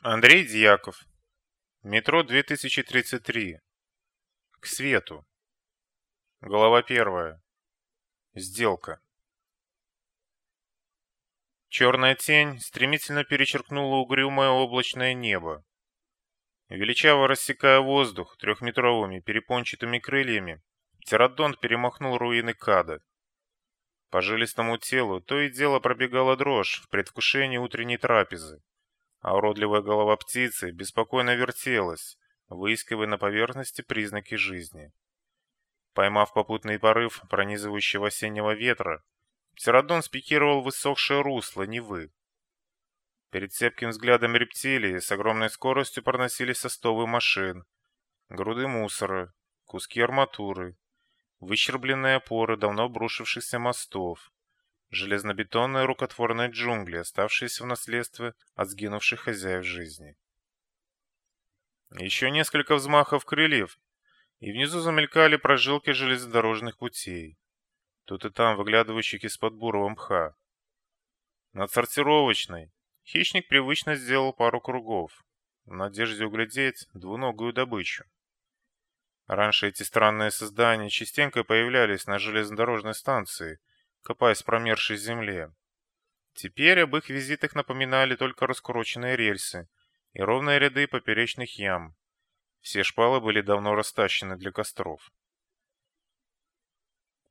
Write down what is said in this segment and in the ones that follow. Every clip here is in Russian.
Андрей Дьяков. Метро 2033. К свету. Глава первая. Сделка. Черная тень стремительно перечеркнула угрюмое облачное небо. Величаво рассекая воздух трехметровыми перепончатыми крыльями, птеродонт перемахнул руины Када. По жилистому телу то и дело пробегала дрожь в предвкушении утренней трапезы а уродливая голова птицы беспокойно вертелась, выискивая на поверхности признаки жизни. Поймав попутный порыв пронизывающего осеннего ветра, Птеродон спикировал в высохшее русло Невы. Перед цепким взглядом рептилии с огромной скоростью проносились остовы машин, груды мусора, куски арматуры, выщербленные опоры давно обрушившихся мостов, железнобетонные рукотворные джунгли, оставшиеся в наследстве от сгинувших хозяев жизни. Еще несколько взмахов крыльев, и внизу замелькали прожилки железнодорожных путей, тут и там выглядывающих из-под бурого мха. Над сортировочной хищник привычно сделал пару кругов, в надежде углядеть двуногую добычу. Раньше эти странные создания частенько появлялись на железнодорожной станции копаясь в промерзшей земле. Теперь об их визитах напоминали только раскуроченные рельсы и ровные ряды поперечных ям. Все шпалы были давно растащены для костров.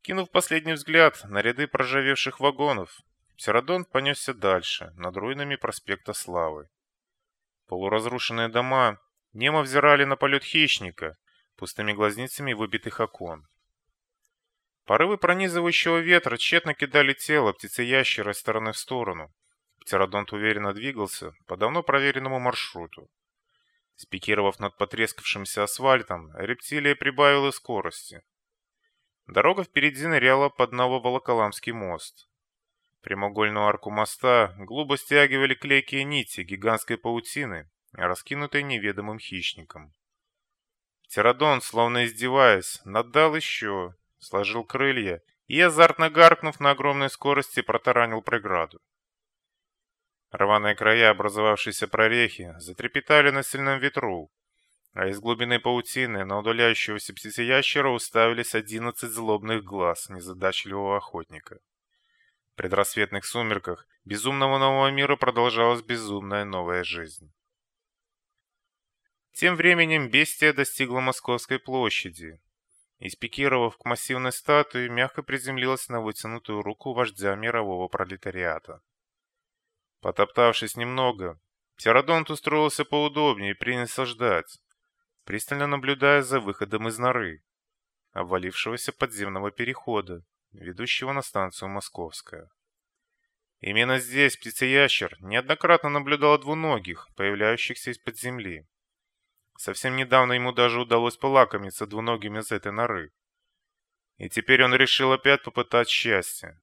Кинув последний взгляд на ряды проржавевших вагонов, Птеродон понесся дальше, над руинами проспекта Славы. Полуразрушенные дома немо взирали на полет хищника пустыми глазницами выбитых окон. Порывы пронизывающего ветра тщетно кидали тело птицеящера из стороны в сторону. Птеродонт уверенно двигался по давно проверенному маршруту. Спикировав над потрескавшимся асфальтом, рептилия прибавила скорости. Дорога впереди ныряла под Нововолоколамский мост. Прямоугольную арку моста глубо стягивали клейкие нити гигантской паутины, раскинутой неведомым хищником. Птеродон, словно издеваясь, наддал еще, сложил крылья и, азартно гаркнув на огромной скорости, протаранил преграду. Рваные края образовавшейся прорехи затрепетали на сильном ветру, а из глубины паутины на удаляющегося птицеящера уставились одиннадцать злобных глаз незадачливого охотника. В предрассветных сумерках безумного нового мира продолжалась безумная новая жизнь. Тем временем бестия достигла Московской площади, и, спикировав к массивной статуе, мягко приземлилась на вытянутую руку вождя мирового пролетариата. Потоптавшись немного, Птеродонт устроился поудобнее и принялся ждать, пристально наблюдая за выходом из норы, обвалившегося подземного перехода, ведущего на станцию Московская. Именно здесь птицеящер неоднократно наблюдал двуногих, появляющихся из-под земли. Совсем недавно ему даже удалось полакомиться двуногими из этой норы. И теперь он решил опять попытать счастье.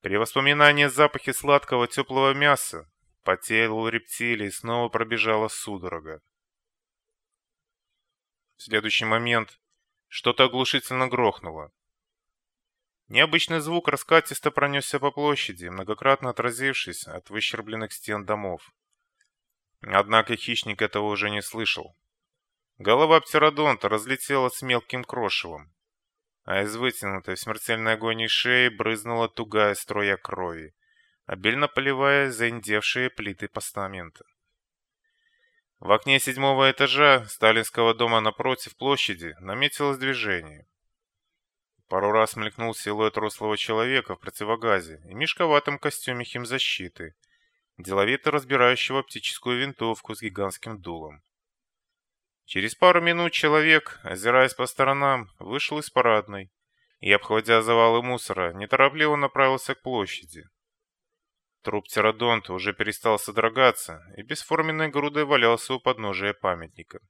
При воспоминании о запахе сладкого теплого мяса по телу рептилии снова пробежала судорога. В следующий момент что-то оглушительно грохнуло. Необычный звук раскатисто пронесся по площади, многократно отразившись от выщербленных стен домов. Однако хищник этого уже не слышал. Голова птеродонта разлетелась мелким крошевом, а из вытянутой в смертельной агонии шеи брызнула тугая струя крови, обильно поливая заиндевшие плиты постамента. В окне седьмого этажа сталинского дома напротив площади наметилось движение. Пару раз мелькнул силуэт рослого человека в противогазе и мешковатом костюме химзащиты – деловито разбирающего оптическую винтовку с гигантским дулом. Через пару минут человек, озираясь по сторонам, вышел из парадной и, обходя завалы мусора, неторопливо направился к площади. Труп птеродонта уже перестал содрогаться и бесформенной грудой валялся у подножия памятника.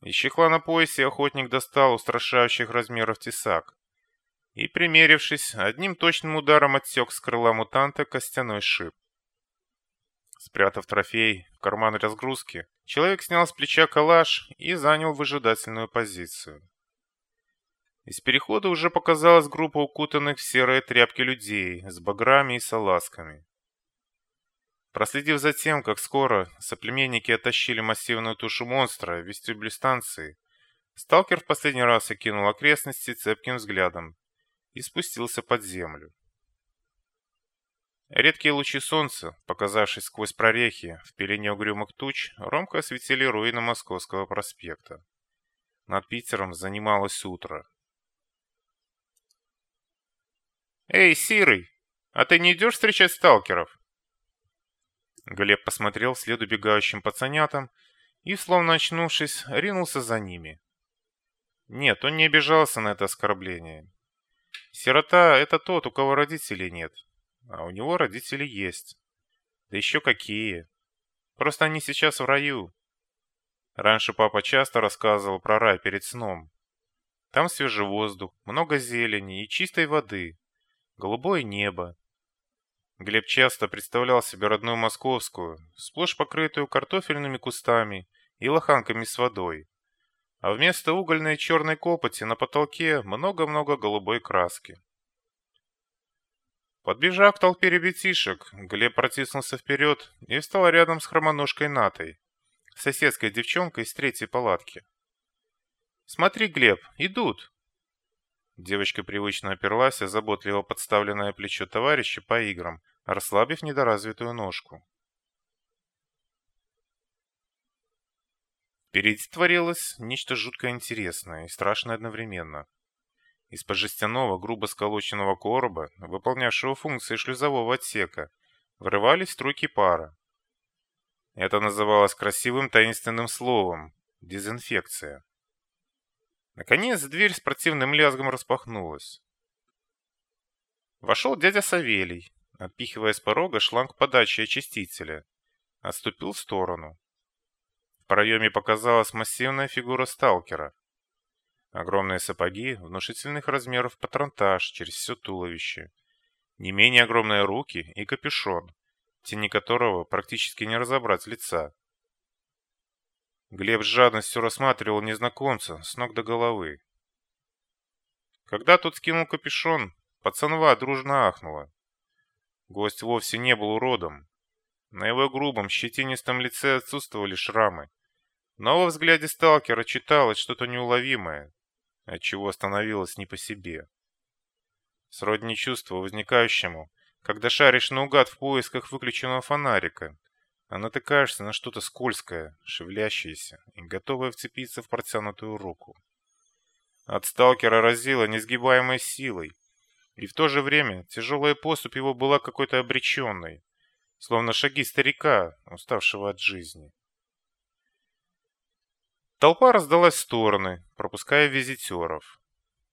Из чехла на поясе охотник достал устрашающих размеров тесак и, примерившись, одним точным ударом отсек с крыла мутанта костяной шип. Спрятав трофей в карман разгрузки, человек снял с плеча калаш и занял выжидательную позицию. Из перехода уже показалась группа укутанных в серые тряпки людей с баграми и салазками. Проследив за тем, как скоро соплеменники оттащили массивную тушу монстра в вестибюль станции, сталкер в последний раз окинул окрестности цепким взглядом и спустился под землю. Редкие лучи солнца, показавшись сквозь прорехи в пелене угрюмых туч, ромко осветили руины Московского проспекта. Над Питером занималось утро. «Эй, Сирый, а ты не идешь встречать сталкеров?» Глеб посмотрел вслед убегающим пацанятам и, словно очнувшись, ринулся за ними. Нет, он не обижался на это оскорбление. Сирота — это тот, у кого родителей нет. А у него родители есть. Да еще какие. Просто они сейчас в раю. Раньше папа часто рассказывал про рай перед сном. Там свежий воздух, много зелени и чистой воды, голубое небо. Глеб часто представлял себе родную московскую, сплошь покрытую картофельными кустами и лоханками с водой. А вместо угольной черной копоти на потолке много-много голубой краски. Подбежав к толпе ребятишек, Глеб протиснулся вперед и встал рядом с хромоножкой Натой, соседской девчонкой из третьей палатки. «Смотри, Глеб, идут!» Девочка привычно оперлась, а заботливо подставленное плечо товарища по играм, расслабив недоразвитую ножку. Впереди творилось нечто жутко интересное и страшное одновременно. Из-под жестяного, грубо сколоченного короба, выполнявшего функции шлюзового отсека, вырывались струйки пара. Это называлось красивым таинственным словом – дезинфекция. Наконец, дверь с противным лязгом распахнулась. Вошел дядя Савелий, отпихивая с порога шланг подачи очистителя. Отступил в сторону. В проеме показалась массивная фигура сталкера. Огромные сапоги внушительных размеров патронтаж через все туловище. Не менее огромные руки и капюшон, тени которого практически не разобрать лица. Глеб с жадностью рассматривал незнакомца с ног до головы. Когда тот скинул капюшон, пацанва дружно ахнула. Гость вовсе не был уродом. На его грубом, щетинистом лице отсутствовали шрамы. Но во взгляде сталкера читалось что-то неуловимое, отчего становилось не по себе. Сродни чувству, возникающему, когда шаришь наугад в поисках выключенного фонарика, а натыкаешься на что-то скользкое, шевелящееся и готовое вцепиться в протянутую руку. От сталкера разило несгибаемой силой, и в то же время тяжелая поступь его была какой-то обреченной, словно шаги старика, уставшего от жизни. Толпа раздалась в стороны, пропуская визитеров.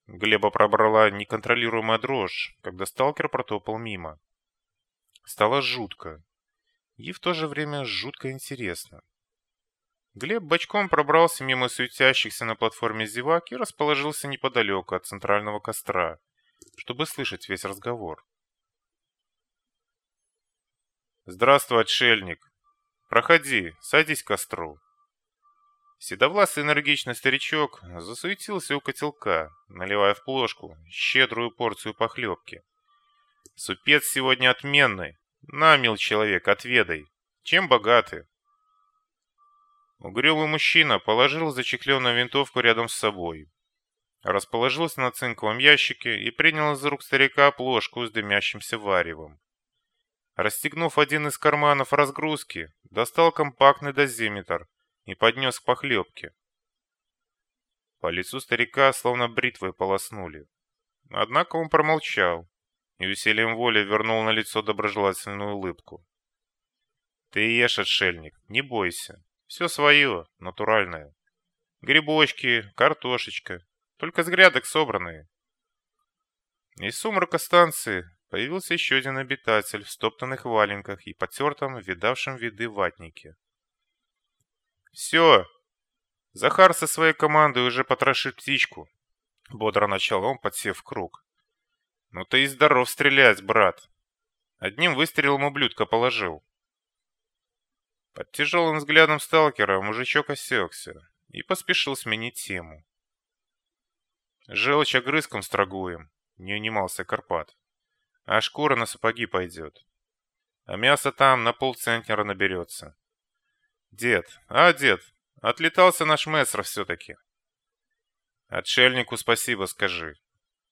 Глеба пробрала неконтролируемая дрожь, когда сталкер протопал мимо. Стало жутко. И в то же время жутко интересно. Глеб бочком пробрался мимо суетящихся на платформе зевак и расположился неподалеку от центрального костра, чтобы слышать весь разговор. «Здравствуй, отшельник! Проходи, садись к костру!» Седовласый энергичный старичок засуетился у котелка, наливая в плошку щедрую порцию похлебки. «Супец сегодня отменный. На, мил человек, отведай. Чем богаты?» Угрюмый мужчина положил зачехленную винтовку рядом с собой, расположился на цинковом ящике и принял из рук старика плошку с дымящимся варевом. Расстегнув один из карманов разгрузки, достал компактный дозиметр и поднес к похлебке. По лицу старика словно бритвой полоснули. Однако он промолчал и усилием воли вернул на лицо доброжелательную улыбку. «Ты ешь, отшельник, не бойся. Все свое, натуральное. Грибочки, картошечка, только с грядок собранные». Из сумрака станции появился еще один обитатель в стоптанных валенках и потертом, видавшем виды ватнике. «Все! Захар со своей командой уже потрошит птичку!» Бодро начал он, подсев в круг. «Ну ты и здоров стрелять, брат!» Одним выстрелом ублюдка положил. Под тяжелым взглядом сталкера мужичок осекся и поспешил сменить тему. «Желчь огрызком строгуем», — не унимался Карпат. «А шкура на сапоги пойдет. а мясо там на полцентнера наберется. Дед, а, дед, отлетался наш мессер все-таки. Отшельнику спасибо скажи.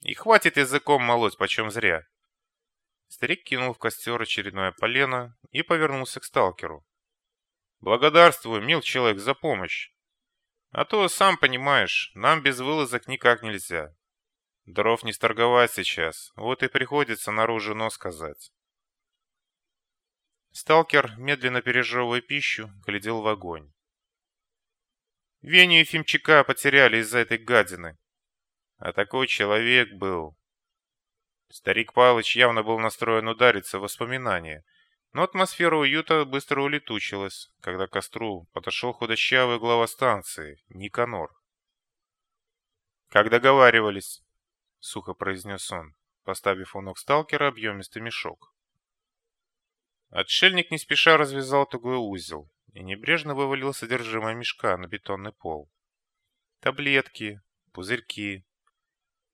И хватит языком молоть почем зря. Старик кинул в костер очередное полено и повернулся к сталкеру. «Благодарствую, мил человек, за помощь. А то, сам понимаешь, нам без вылазок никак нельзя. Дров не сторговать сейчас, вот и приходится наружу нос сказать». Сталкер, медленно пережевывая пищу, глядел в огонь. Веню Ефимчака потеряли из-за этой гадины. А такой человек был. Старик Палыч явно был настроен удариться в воспоминания, но атмосфера уюта быстро улетучилась, когда к костру подошел худощавый глава станции, Никанор. «Как договаривались», — сухо произнес он, поставив у ног сталкера объемистый мешок. Отшельник не спеша развязал тугой узел и небрежно вывалил содержимое мешка на бетонный пол. Таблетки, пузырьки,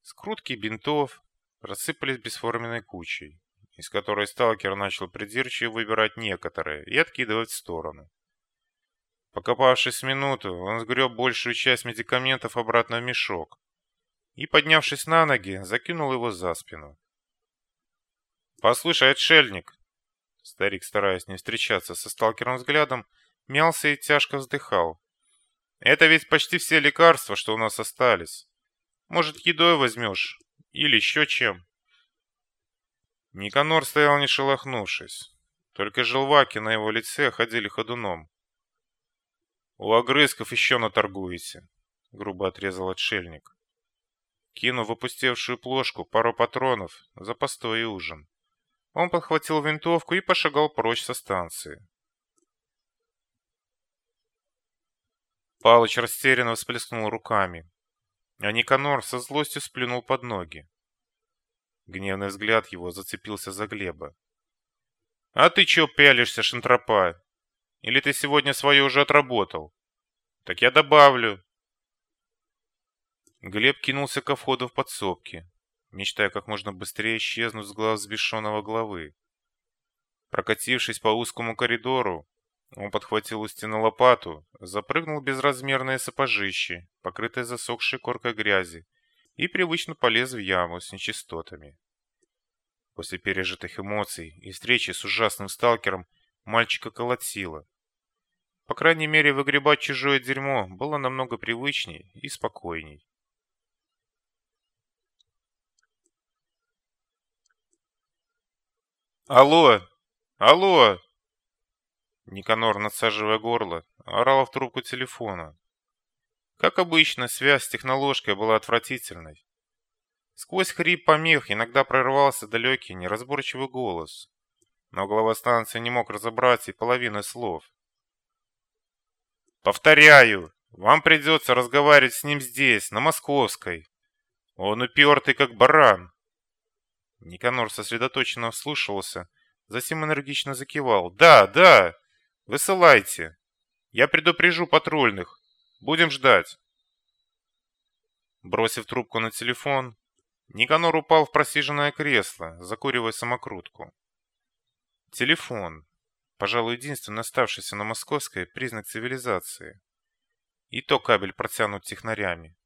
скрутки бинтов рассыпались бесформенной кучей, из которой сталкер начал придирчиво выбирать некоторые и откидывать в сторону. Покопавшись минуту, он сгреб большую часть медикаментов обратно в мешок и, поднявшись на ноги, закинул его за спину. «Послушай, отшельник!» Старик, стараясь не встречаться со сталкером взглядом, мялся и тяжко вздыхал. «Это ведь почти все лекарства, что у нас остались. Может, едой возьмешь? Или еще чем?» Никанор стоял не шелохнувшись. Только желваки на его лице ходили ходуном. «У огрызков еще наторгуете», — грубо отрезал отшельник. Кинув опустевшую плошку пару патронов за постой и ужин. Он подхватил винтовку и пошагал прочь со станции. Палыч растерянно всплеснул руками, а Никанор со злостью сплюнул под ноги. Гневный взгляд его зацепился за Глеба. «А ты чё пялишься, шантропа? Или ты сегодня свое уже отработал? Так я добавлю». Глеб кинулся ко входу в подсобки, мечтая как можно быстрее исчезнуть с глаз сбешенного главы. Прокатившись по узкому коридору, он подхватил у стены лопату, запрыгнул в безразмерные сапожищи, покрытые засохшей коркой грязи, и привычно полез в яму с нечистотами. После пережитых эмоций и встречи с ужасным сталкером мальчика колотило. По крайней мере, выгребать чужое дерьмо было намного привычней и спокойней. «Алло! Алло!» Никанор, надсаживая горло, орал в трубку телефона. Как обычно, связь с техноложкой была отвратительной. Сквозь хрип помех иногда прорывался далекий, неразборчивый голос. Но глава станции не мог разобрать и половины слов. «Повторяю, вам придется разговаривать с ним здесь, на Московской. Он упертый, как баран. Никанор сосредоточенно вслушивался, затем энергично закивал. «Да, да! Высылайте! Я предупрежу патрульных. Будем ждать!» Бросив трубку на телефон, Никанор упал в просиженное кресло, закуривая самокрутку. Телефон. Пожалуй, единственный оставшийся на московской признак цивилизации. И то кабель протянут технарями.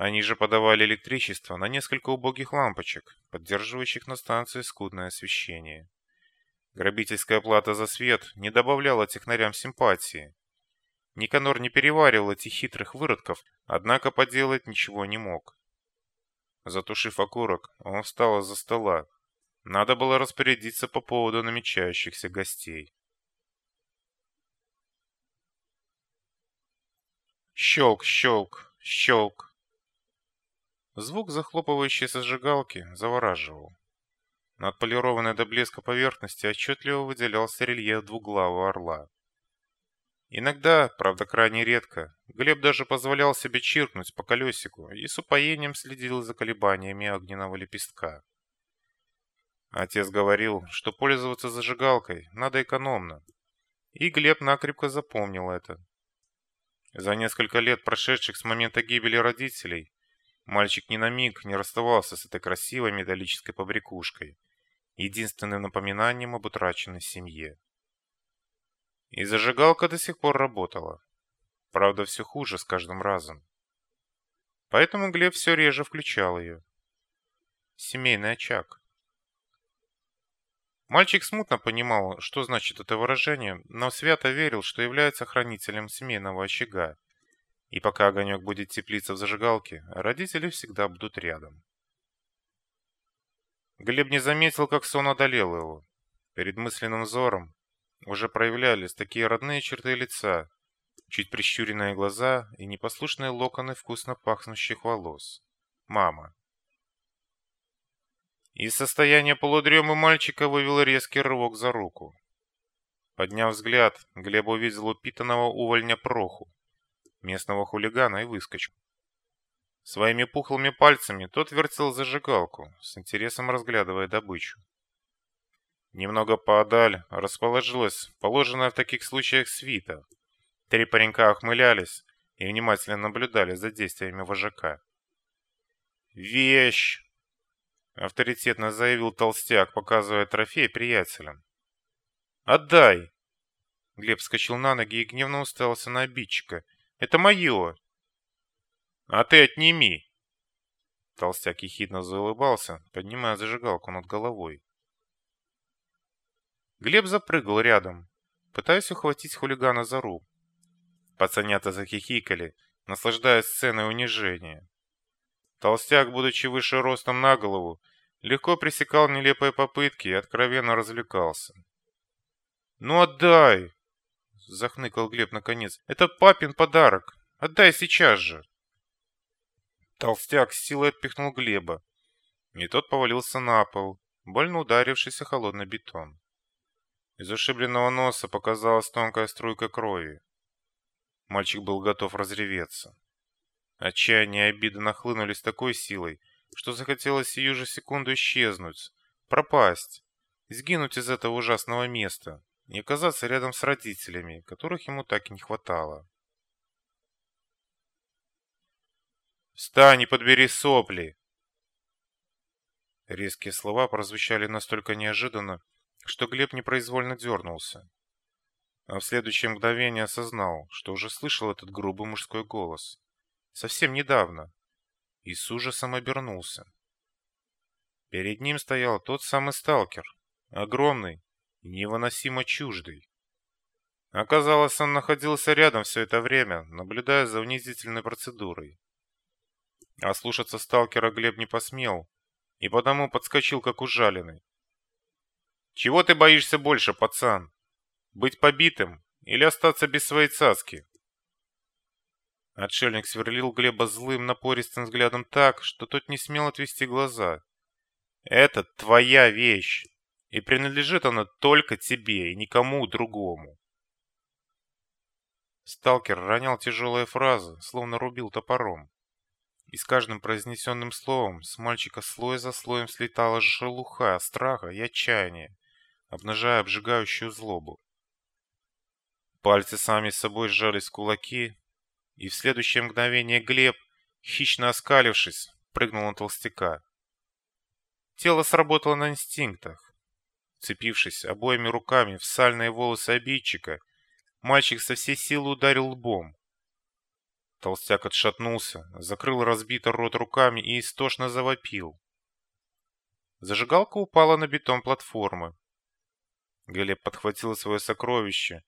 Они же подавали электричество на несколько убогих лампочек, поддерживающих на станции скудное освещение. Грабительская плата за свет не добавляла технарям симпатии. Никанор не переваривал этих хитрых выродков, однако поделать ничего не мог. Затушив окурок, он встал из-за стола. Надо было распорядиться по поводу намечающихся гостей. Щелк, щелк, щелк. Звук захлопывающейся зажигалки завораживал. На отполированной до блеска поверхности отчетливо выделялся рельеф двуглавого орла. Иногда, правда крайне редко, Глеб даже позволял себе чиркнуть по колесику и с упоением следил за колебаниями огненного лепестка. Отец говорил, что пользоваться зажигалкой надо экономно. И Глеб накрепко запомнил это. За несколько лет, прошедших с момента гибели родителей, Мальчик ни на миг не расставался с этой красивой металлической побрякушкой единственным напоминанием об утраченной семье. И зажигалка до сих пор работала. Правда, все хуже с каждым разом. Поэтому Глеб все реже включал ее. Семейный очаг. Мальчик смутно понимал, что значит это выражение, но свято верил, что является хранителем семейного очага. И пока огонек будет теплиться в зажигалке, родители всегда будут рядом. Глеб не заметил, как сон одолел его. Перед мысленным взором уже проявлялись такие родные черты лица, чуть прищуренные глаза и непослушные локоны вкусно пахнущих волос. Мама. Из состояния полудремы мальчика вывел резкий рывок за руку. Подняв взгляд, Глеб увидел упитанного увольня Проху, местного хулигана и выскочку. Своими пухлыми пальцами тот вертел зажигалку, с интересом разглядывая добычу. Немного поодаль расположилась положенная в таких случаях свита. Три паренька охмылялись и внимательно наблюдали за действиями вожака. «Вещь!» — авторитетно заявил толстяк, показывая трофей приятелям. «Отдай!» Глеб вскочил на ноги и гневно уставился на обидчика. «Это мое!» «А ты отними!» Толстяк ехидно заулыбался, поднимая зажигалку над головой. Глеб запрыгал рядом, пытаясь ухватить хулигана за руку. Пацанята захихикали, наслаждаясь сценой унижения. Толстяк, будучи выше ростом на голову, легко пресекал нелепые попытки и откровенно развлекался. «Ну отдай!» — захныкал Глеб наконец. «Это папин подарок! Отдай сейчас же!» Толстяк с силой отпихнул Глеба, и тот повалился на пол, больно ударившись о холодный бетон. Из ушибленного носа показалась тонкая струйка крови. Мальчик был готов разреветься. Отчаяние и обида нахлынули с такой силой, что захотелось сию же секунду исчезнуть, пропасть, сгинуть из этого ужасного места и оказаться рядом с родителями, которых ему так и не хватало. «Встань и подбери сопли!» Резкие слова прозвучали настолько неожиданно, что Глеб непроизвольно дернулся. А в следующее мгновение осознал, что уже слышал этот грубый мужской голос. Совсем недавно. И с ужасом обернулся. Перед ним стоял тот самый сталкер, огромный и невыносимо чуждый. Оказалось, он находился рядом все это время, наблюдая за унизительной процедурой. А слушаться сталкера Глеб не посмел, и потому подскочил как ужаленный. Чего ты боишься больше, пацан? Быть побитым или остаться без своей цацки? Отшельник сверлил Глеба злым напористым взглядом так, что тот не смел отвести глаза. «Это твоя вещь, и принадлежит она только тебе и никому другому». Сталкер ронял тяжелые фразы, словно рубил топором. И с каждым произнесенным словом с мальчика слой за слоем слетала шелуха страха и отчаяния обнажая обжигающую злобу. Пальцы сами собой сжались кулаки, и в следующее мгновение Глеб, хищно оскалившись, прыгнул на толстяка. Тело сработало на инстинктах. Цепившись обоими руками в сальные волосы обидчика, мальчик со всей силы ударил лбом. Толстяк отшатнулся, закрыл разбитый рот руками и истошно завопил. Зажигалка упала на бетон платформы, Глеб подхватил свое сокровище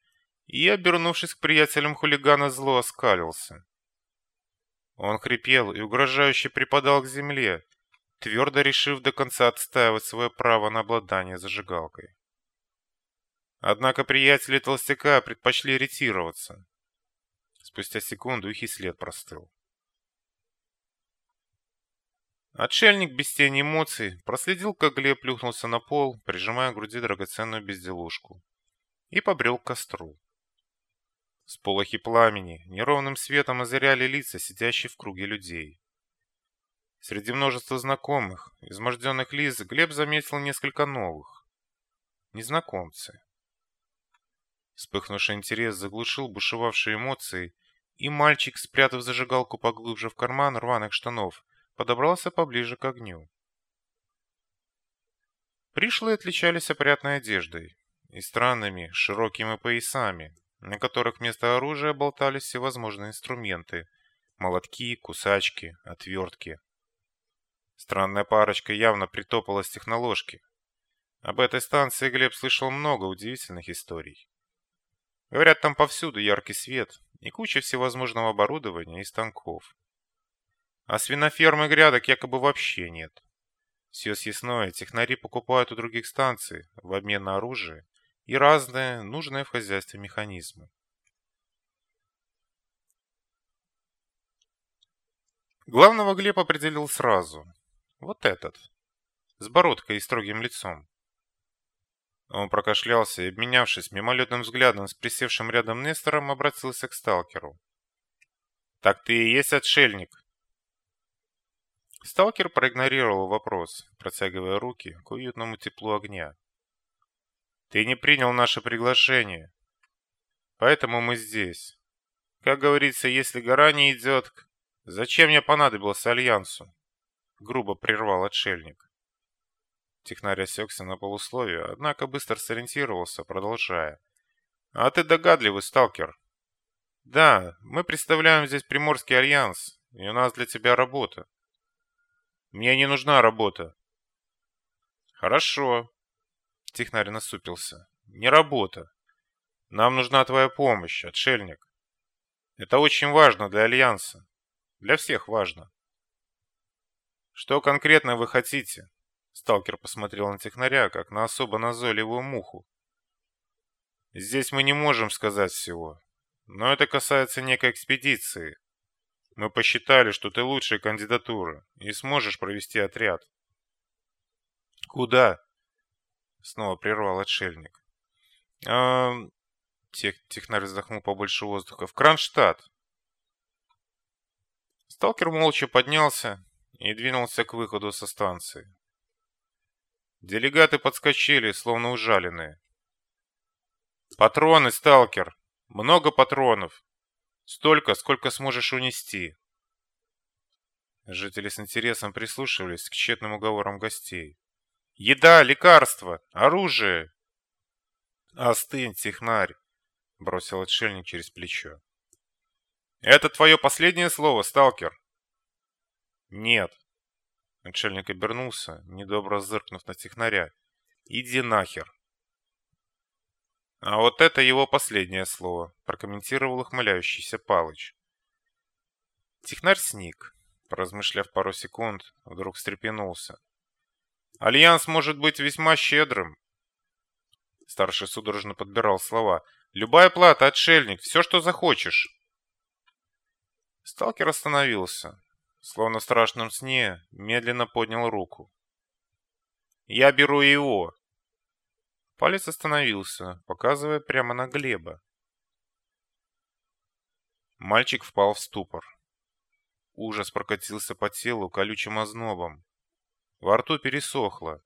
и, обернувшись к приятелям хулигана, зло оскалился. Он хрипел и угрожающе припадал к земле, твердо решив до конца отстаивать свое право на обладание зажигалкой. Однако приятели толстяка предпочли ретироваться. Спустя секунду их и след простыл. Отшельник без тени эмоций проследил, как Глеб плюхнулся на пол, прижимая к груди драгоценную безделушку, и побрел к костру. Сполохи пламени неровным светом озаряли лица, сидящих в круге людей. Среди множества знакомых, изможденных лиц, Глеб заметил несколько новых. Незнакомцы. Вспыхнувший интерес заглушил бушевавшие эмоции, и мальчик, спрятав зажигалку поглубже в карман рваных штанов, подобрался поближе к огню. Пришлые отличались опрятной одеждой и странными широкими поясами, на которых вместо оружия болтались всевозможные инструменты – молотки, кусачки, отвертки. Странная парочка явно притопала с техноложки. Об этой станции Глеб слышал много удивительных историй. Говорят, там повсюду яркий свет и куча всевозможного оборудования и станков. А свинофермы грядок якобы вообще нет. Все съестное технари покупают у других станций в обмен на оружие и разные нужные в хозяйстве механизмы. Главного Глеб определил сразу. Вот этот. С бородкой и строгим лицом. Он прокашлялся и, обменявшись мимолетным взглядом с присевшим рядом Нестором, обратился к сталкеру. «Так ты и есть отшельник?» Сталкер проигнорировал вопрос, протягивая руки к уютному теплу огня. «Ты не принял наше приглашение, поэтому мы здесь. Как говорится, если гора не идет, зачем мне понадобился Альянсу?» Грубо прервал отшельник. Технарь осекся на полусловие, однако быстро сориентировался, продолжая. «А ты догадливый, сталкер. Да, мы представляем здесь Приморский альянс, и у нас для тебя работа. Мне не нужна работа. Хорошо. Технарь насупился. Не работа. Нам нужна твоя помощь, отшельник. Это очень важно для Альянса. Для всех важно. Что конкретно вы хотите? Сталкер посмотрел на технаря, как на особо назойливую муху. Здесь мы не можем сказать всего. Но это касается некой экспедиции. Мы посчитали, что ты лучшая кандидатура и сможешь провести отряд. Куда? Снова прервал отшельник. А, тех, технарь вздохнул побольше воздуха. В Кронштадт. Сталкер молча поднялся и двинулся к выходу со станции. Делегаты подскочили, словно ужаленные. «Патроны, сталкер! Много патронов! Столько, сколько сможешь унести. Жители с интересом прислушивались к тщетным уговорам гостей. «Еда, лекарства, оружие!» «Остынь, технарь!» — бросил отшельник через плечо. «Это твое последнее слово, сталкер?» «Нет». Отшельник обернулся, недобро зыркнув на технаря. «Иди нахер!» А вот это его последнее слово, прокомментировал ухмыляющийся Палыч. Технарь сник, поразмышляв пару секунд, вдруг встрепенулся. Альянс может быть весьма щедрым. Старший судорожно подбирал слова. Любая плата, отшельник, все, что захочешь. Сталкер остановился, словно в страшном сне, медленно поднял руку. «Я беру его!» Палец остановился, показывая прямо на Глеба. Мальчик впал в ступор. Ужас прокатился по телу колючим ознобом. Во рту пересохло.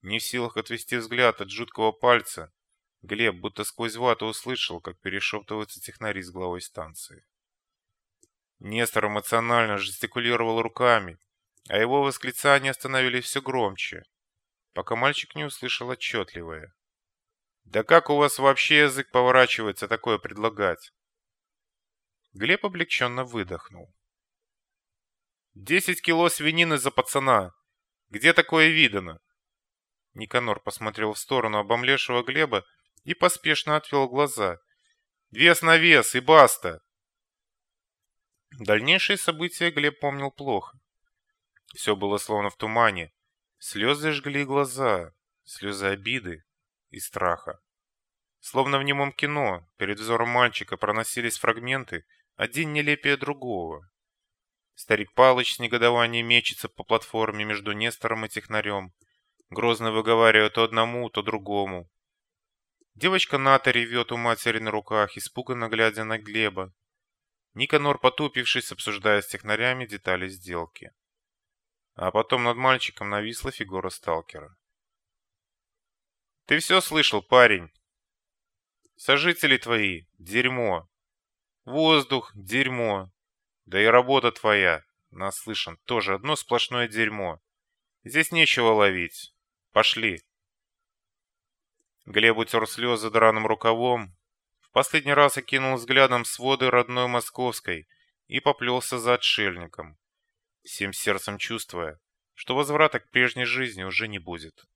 Не в силах отвести взгляд от жуткого пальца, Глеб будто сквозь вату услышал, как перешептываются технари с главой станции. Нестор эмоционально жестикулировал руками, а его восклицания становились все громче пока мальчик не услышал отчетливое. «Да как у вас вообще язык поворачивается такое предлагать?» Глеб облегченно выдохнул. «Десять кило свинины за пацана! Где такое видано?» Никанор посмотрел в сторону обомлевшего Глеба и поспешно отвел глаза. «Вес на вес и баста!» Дальнейшие события Глеб помнил плохо. Все было словно в тумане, Слезы жгли глаза, слезы обиды и страха. Словно в немом кино, перед взором мальчика проносились фрагменты, один нелепее другого. Старик Палыч с негодованием мечется по платформе между Нестором и Технарем, грозно выговаривая то одному, то другому. Девочка Ната ревет у матери на руках, испуганно глядя на Глеба. Никанор, потупившись, обсуждая с технарями детали сделки а потом над мальчиком нависла фигура сталкера. «Ты все слышал, парень? Сожители твои — дерьмо. Воздух — дерьмо. Да и работа твоя, наслышан, тоже одно сплошное дерьмо. Здесь нечего ловить. Пошли. Глеб утер слезы драным рукавом, последний раз окинул взглядом своды родной московской и поплелся за отшельником, всем сердцем чувствуя, что возврата к прежней жизни уже не будет.